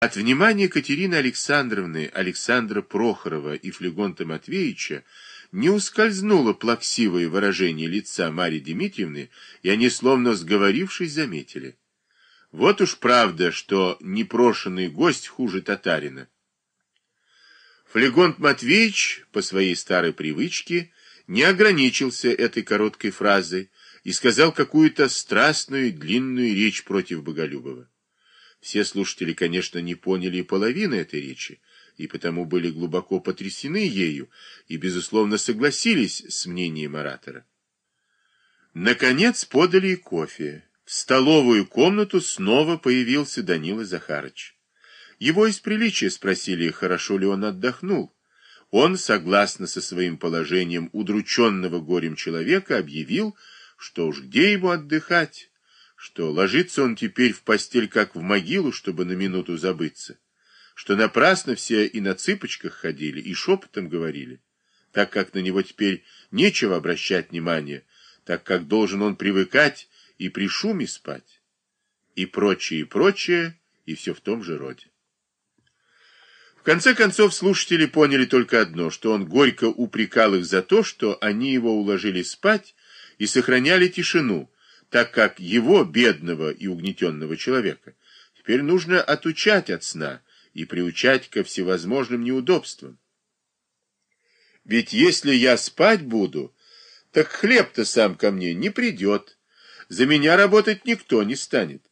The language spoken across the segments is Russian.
От внимания Катерины Александровны, Александра Прохорова и Флегонта Матвеевича не ускользнуло плаксивое выражение лица Марьи Дмитриевны, и они, словно сговорившись, заметили. Вот уж правда, что непрошенный гость хуже татарина. Флегонт Матвеевич, по своей старой привычке, не ограничился этой короткой фразой и сказал какую-то страстную длинную речь против Боголюбова. Все слушатели, конечно, не поняли половины этой речи, и потому были глубоко потрясены ею и, безусловно, согласились с мнением оратора. Наконец подали кофе. В столовую комнату снова появился Данила Захарыч. Его из приличия спросили, хорошо ли он отдохнул. Он, согласно со своим положением удрученного горем человека, объявил, что уж где ему отдыхать, что ложится он теперь в постель, как в могилу, чтобы на минуту забыться, что напрасно все и на цыпочках ходили, и шепотом говорили, так как на него теперь нечего обращать внимание, так как должен он привыкать и при шуме спать, и прочее, и прочее, и все в том же роде. В конце концов, слушатели поняли только одно, что он горько упрекал их за то, что они его уложили спать и сохраняли тишину, так как его, бедного и угнетенного человека, теперь нужно отучать от сна и приучать ко всевозможным неудобствам. Ведь если я спать буду, так хлеб-то сам ко мне не придет, за меня работать никто не станет.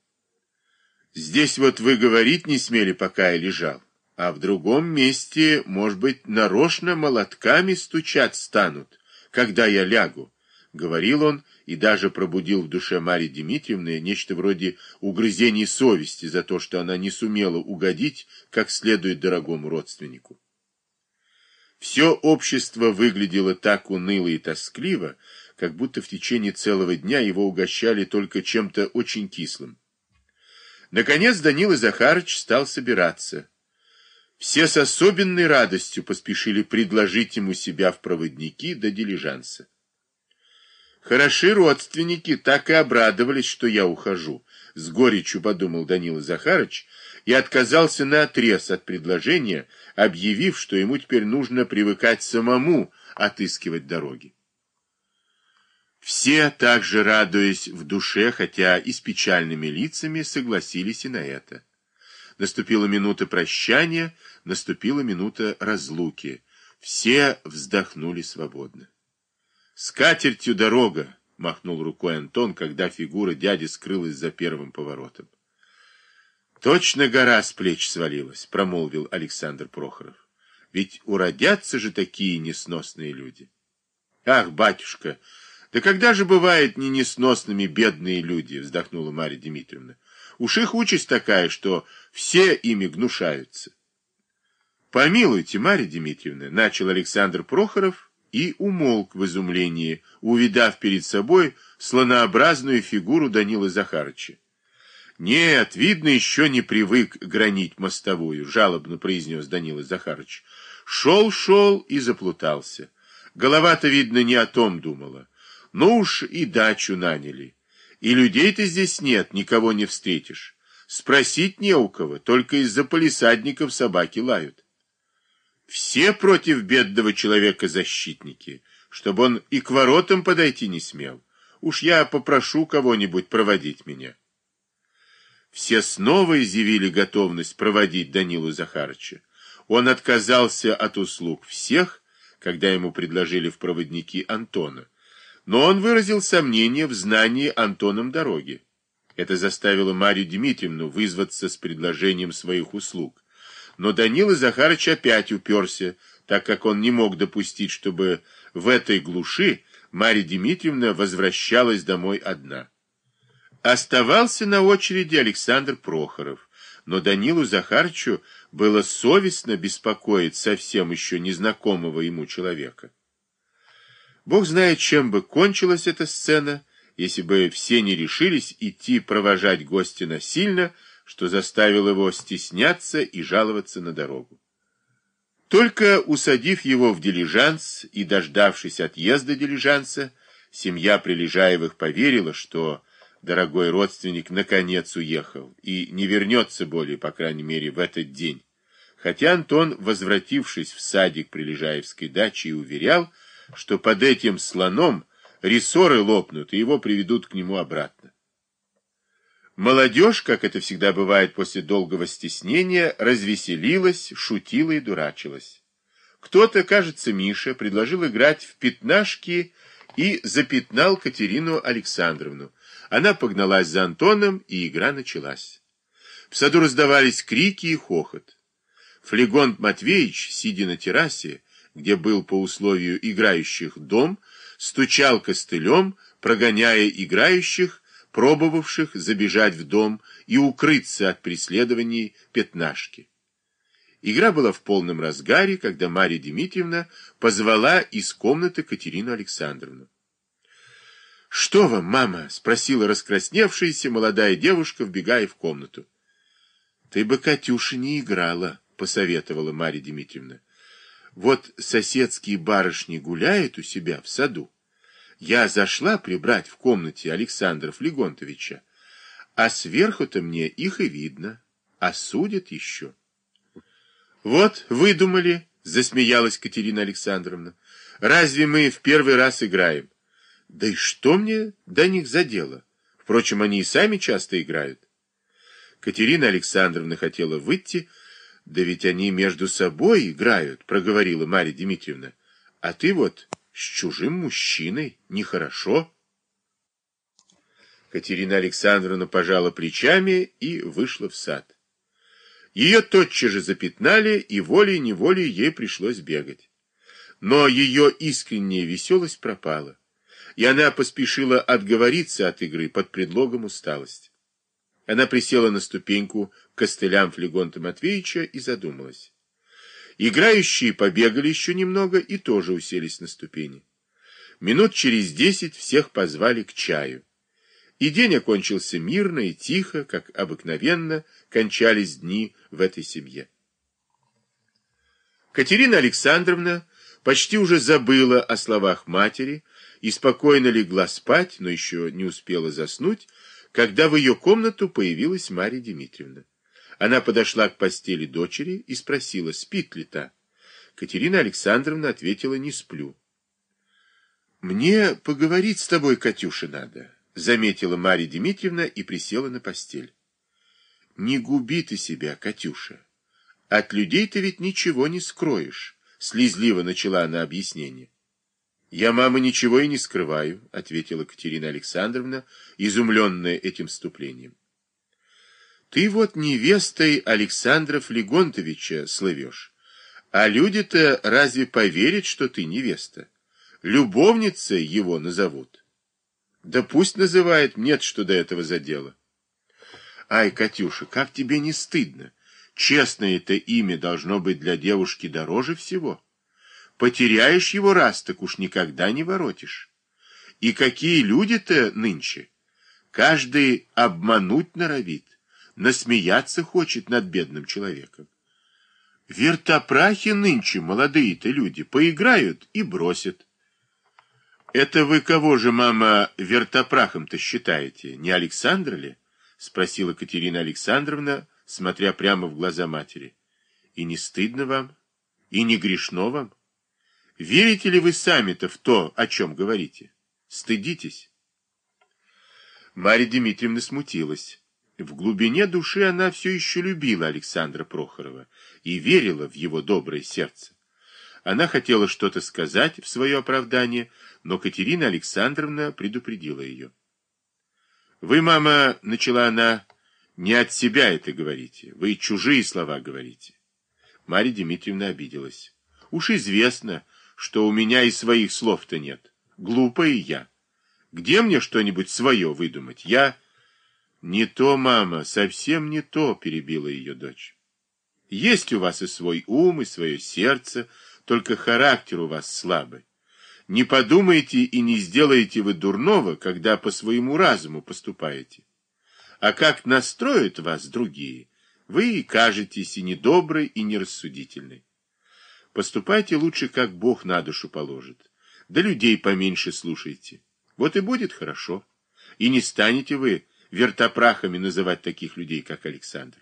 Здесь вот вы говорить не смели, пока я лежал, а в другом месте, может быть, нарочно молотками стучать станут, когда я лягу, — говорил он, — и даже пробудил в душе Марьи Дмитриевны нечто вроде угрызений совести за то, что она не сумела угодить как следует дорогому родственнику. Все общество выглядело так уныло и тоскливо, как будто в течение целого дня его угощали только чем-то очень кислым. Наконец Данила Захарыч стал собираться. Все с особенной радостью поспешили предложить ему себя в проводники до дилижанса. Хороши родственники, так и обрадовались, что я ухожу. С горечью подумал Данила Захарыч и отказался на отрез от предложения, объявив, что ему теперь нужно привыкать самому отыскивать дороги. Все, также радуясь в душе, хотя и с печальными лицами, согласились и на это. Наступила минута прощания, наступила минута разлуки. Все вздохнули свободно. «С катертью дорога!» — махнул рукой Антон, когда фигура дяди скрылась за первым поворотом. «Точно гора с плеч свалилась», — промолвил Александр Прохоров. «Ведь уродятся же такие несносные люди». «Ах, батюшка, да когда же бывают не несносными бедные люди?» — вздохнула Марья Дмитриевна. «Уж их участь такая, что все ими гнушаются». «Помилуйте, Марья Дмитриевна», — начал Александр Прохоров, и умолк в изумлении, увидав перед собой слонообразную фигуру Данилы Захарыча. «Нет, видно, еще не привык гранить мостовую», — жалобно произнес Данила Захарыч. Шел-шел и заплутался. Голова-то, видно, не о том думала. Ну уж и дачу наняли. И людей-то здесь нет, никого не встретишь. Спросить не у кого, только из-за полисадников собаки лают. Все против бедного человека защитники, чтобы он и к воротам подойти не смел. Уж я попрошу кого-нибудь проводить меня. Все снова изъявили готовность проводить Данилу Захарыча. Он отказался от услуг всех, когда ему предложили в проводники Антона, но он выразил сомнение в знании Антоном дороги. Это заставило Марию Дмитриевну вызваться с предложением своих услуг. Но Данила Захарыч опять уперся, так как он не мог допустить, чтобы в этой глуши Марья Дмитриевна возвращалась домой одна. Оставался на очереди Александр Прохоров, но Данилу Захарчу было совестно беспокоить совсем еще незнакомого ему человека. Бог знает, чем бы кончилась эта сцена, если бы все не решились идти провожать гостя насильно, что заставило его стесняться и жаловаться на дорогу. Только усадив его в дилижанс и дождавшись отъезда дилижанса, семья Прилежаевых поверила, что дорогой родственник наконец уехал и не вернется более, по крайней мере, в этот день. Хотя Антон, возвратившись в садик Прилежаевской дачи, уверял, что под этим слоном рессоры лопнут и его приведут к нему обратно. Молодежь, как это всегда бывает после долгого стеснения, развеселилась, шутила и дурачилась. Кто-то, кажется, Миша, предложил играть в пятнашки и запятнал Катерину Александровну. Она погналась за Антоном, и игра началась. В саду раздавались крики и хохот. Флегонт Матвеевич, сидя на террасе, где был по условию играющих дом, стучал костылем, прогоняя играющих, пробовавших забежать в дом и укрыться от преследований пятнашки. Игра была в полном разгаре, когда Марья Дмитриевна позвала из комнаты Катерину Александровну. «Что вам, мама?» — спросила раскрасневшаяся молодая девушка, вбегая в комнату. «Ты бы, Катюша, не играла», — посоветовала Марья Дмитриевна. «Вот соседские барышни гуляют у себя в саду. Я зашла прибрать в комнате Александра Флегонтовича, а сверху-то мне их и видно, а судят еще». «Вот, выдумали», — засмеялась Катерина Александровна. «Разве мы в первый раз играем?» «Да и что мне до них за дело? Впрочем, они и сами часто играют». Катерина Александровна хотела выйти, да ведь они между собой играют, проговорила Марья Дмитриевна. А ты вот с чужим мужчиной нехорошо. Катерина Александровна пожала плечами и вышла в сад. Ее тотчас же запятнали, и волей-неволей ей пришлось бегать. Но ее искренняя веселость пропала, и она поспешила отговориться от игры под предлогом усталости. Она присела на ступеньку к костылям Флегонта Матвеевича и задумалась. Играющие побегали еще немного и тоже уселись на ступени. Минут через десять всех позвали к чаю. И день окончился мирно и тихо, как обыкновенно кончались дни в этой семье. Катерина Александровна почти уже забыла о словах матери и спокойно легла спать, но еще не успела заснуть, когда в ее комнату появилась Марья Дмитриевна. Она подошла к постели дочери и спросила, спит ли та. Катерина Александровна ответила, не сплю. «Мне поговорить с тобой, Катюша, надо», — заметила Марья Дмитриевна и присела на постель. Не губи ты себя, Катюша. От людей ты ведь ничего не скроешь, слезливо начала она объяснение. Я, мама, ничего и не скрываю, ответила Катерина Александровна, изумленная этим вступлением. Ты вот невестой Александра Флегонтовича слывешь. А люди-то разве поверят, что ты невеста? Любовницей его назовут. Да пусть называет, нет, что до этого за дело. Ай, Катюша, как тебе не стыдно? Честное это имя должно быть для девушки дороже всего. Потеряешь его раз, так уж никогда не воротишь. И какие люди-то нынче? Каждый обмануть норовит, насмеяться хочет над бедным человеком. Вертопрахи нынче молодые-то люди поиграют и бросят. Это вы кого же, мама, вертопрахом-то считаете? Не Александра ли? — спросила Катерина Александровна, смотря прямо в глаза матери. — И не стыдно вам? И не грешно вам? Верите ли вы сами-то в то, о чем говорите? Стыдитесь. Марья Дмитриевна смутилась. В глубине души она все еще любила Александра Прохорова и верила в его доброе сердце. Она хотела что-то сказать в свое оправдание, но Катерина Александровна предупредила ее. Вы, мама, начала она, не от себя это говорите. Вы чужие слова говорите. Марья Дмитриевна обиделась. Уж известно, что у меня и своих слов-то нет. Глупая я. Где мне что-нибудь свое выдумать? Я... Не то, мама, совсем не то, перебила ее дочь. Есть у вас и свой ум, и свое сердце, только характер у вас слабый. Не подумайте и не сделаете вы дурного, когда по своему разуму поступаете. А как настроят вас другие, вы и кажетесь и недобрый, и нерассудительный. Поступайте лучше, как Бог на душу положит. Да людей поменьше слушайте. Вот и будет хорошо. и не станете вы вертопрахами называть таких людей, как Александр.